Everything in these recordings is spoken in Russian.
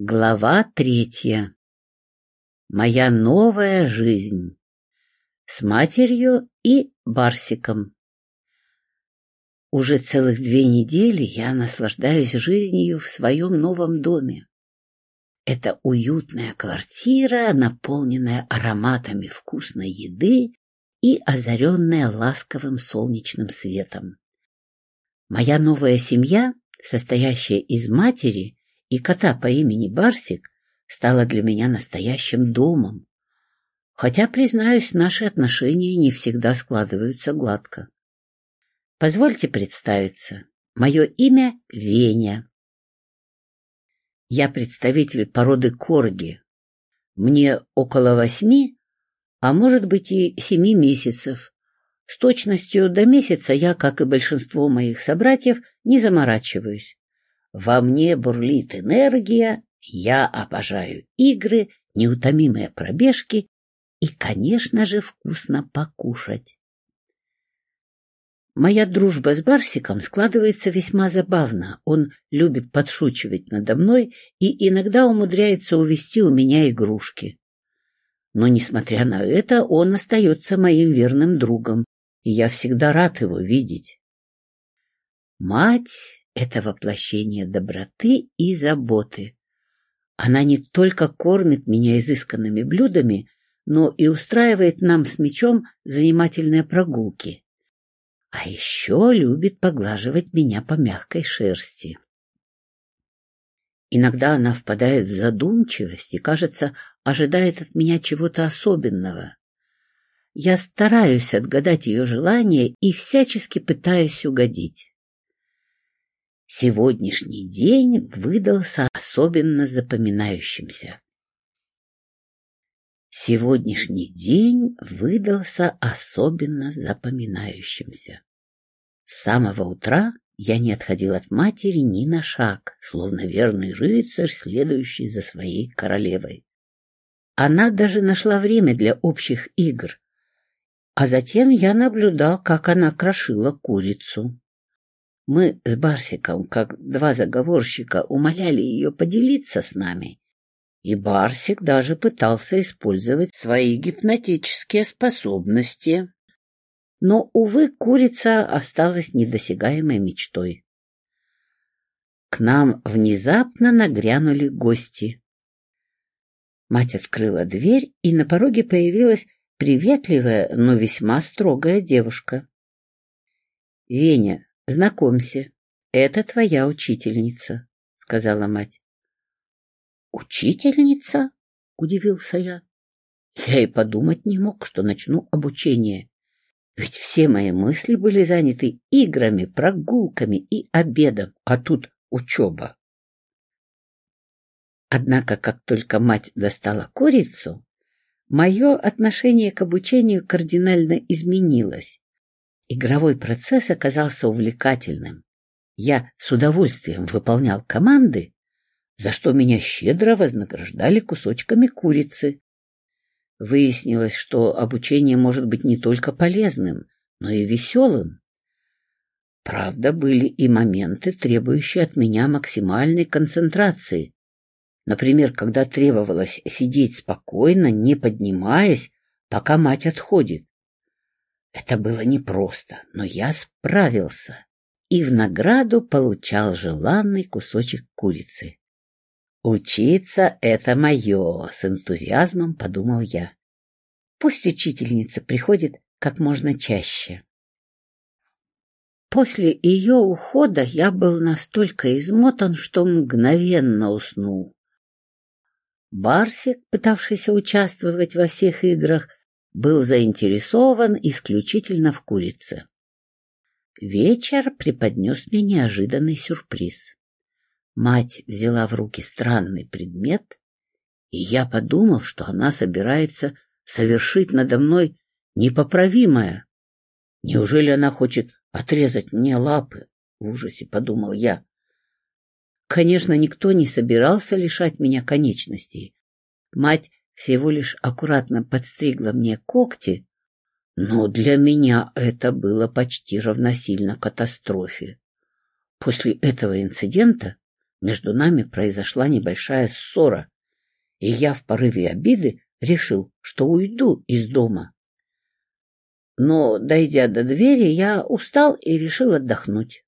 Глава третья. Моя новая жизнь. С матерью и Барсиком. Уже целых две недели я наслаждаюсь жизнью в своем новом доме. Это уютная квартира, наполненная ароматами вкусной еды и озаренная ласковым солнечным светом. Моя новая семья, состоящая из матери, и кота по имени Барсик стала для меня настоящим домом. Хотя, признаюсь, наши отношения не всегда складываются гладко. Позвольте представиться. Мое имя Веня. Я представитель породы корги. Мне около восьми, а может быть и семи месяцев. С точностью до месяца я, как и большинство моих собратьев, не заморачиваюсь. Во мне бурлит энергия, я обожаю игры, неутомимые пробежки и, конечно же, вкусно покушать. Моя дружба с Барсиком складывается весьма забавно. Он любит подшучивать надо мной и иногда умудряется увести у меня игрушки. Но, несмотря на это, он остается моим верным другом, и я всегда рад его видеть. Мать это воплощение доброты и заботы. Она не только кормит меня изысканными блюдами, но и устраивает нам с мечом занимательные прогулки. А еще любит поглаживать меня по мягкой шерсти. Иногда она впадает в задумчивость и, кажется, ожидает от меня чего-то особенного. Я стараюсь отгадать ее желание и всячески пытаюсь угодить. Сегодняшний день выдался особенно запоминающимся. Сегодняшний день выдался особенно запоминающимся. С самого утра я не отходил от матери ни на шаг, словно верный рыцарь, следующий за своей королевой. Она даже нашла время для общих игр, а затем я наблюдал, как она крошила курицу. Мы с Барсиком, как два заговорщика, умоляли ее поделиться с нами. И Барсик даже пытался использовать свои гипнотические способности. Но, увы, курица осталась недосягаемой мечтой. К нам внезапно нагрянули гости. Мать открыла дверь, и на пороге появилась приветливая, но весьма строгая девушка. — Веня, Знакомься, это твоя учительница, — сказала мать. — Учительница? — удивился я. Я и подумать не мог, что начну обучение. Ведь все мои мысли были заняты играми, прогулками и обедом, а тут учеба. Однако, как только мать достала курицу, мое отношение к обучению кардинально изменилось. Игровой процесс оказался увлекательным. Я с удовольствием выполнял команды, за что меня щедро вознаграждали кусочками курицы. Выяснилось, что обучение может быть не только полезным, но и веселым. Правда, были и моменты, требующие от меня максимальной концентрации. Например, когда требовалось сидеть спокойно, не поднимаясь, пока мать отходит. Это было непросто, но я справился и в награду получал желанный кусочек курицы. «Учиться — это мое!» — с энтузиазмом подумал я. «Пусть учительница приходит как можно чаще». После ее ухода я был настолько измотан, что мгновенно уснул. Барсик, пытавшийся участвовать во всех играх, был заинтересован исключительно в курице. Вечер преподнес мне неожиданный сюрприз. Мать взяла в руки странный предмет, и я подумал, что она собирается совершить надо мной непоправимое. Неужели она хочет отрезать мне лапы? В ужасе подумал я. Конечно, никто не собирался лишать меня конечностей. Мать всего лишь аккуратно подстригла мне когти, но для меня это было почти равносильно катастрофе. После этого инцидента Между нами произошла небольшая ссора, и я в порыве обиды решил, что уйду из дома. Но, дойдя до двери, я устал и решил отдохнуть.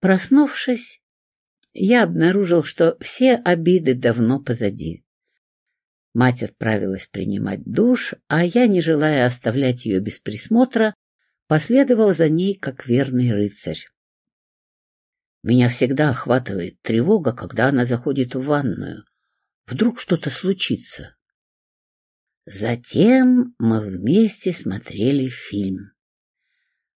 Проснувшись, я обнаружил, что все обиды давно позади. Мать отправилась принимать душ, а я, не желая оставлять ее без присмотра, последовал за ней как верный рыцарь. Меня всегда охватывает тревога, когда она заходит в ванную. Вдруг что-то случится. Затем мы вместе смотрели фильм.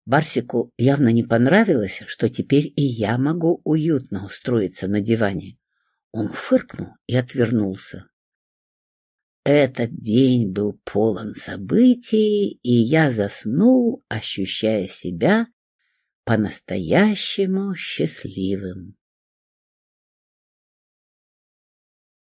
Барсику явно не понравилось, что теперь и я могу уютно устроиться на диване. Он фыркнул и отвернулся. Этот день был полон событий, и я заснул, ощущая себя по-настоящему счастливым.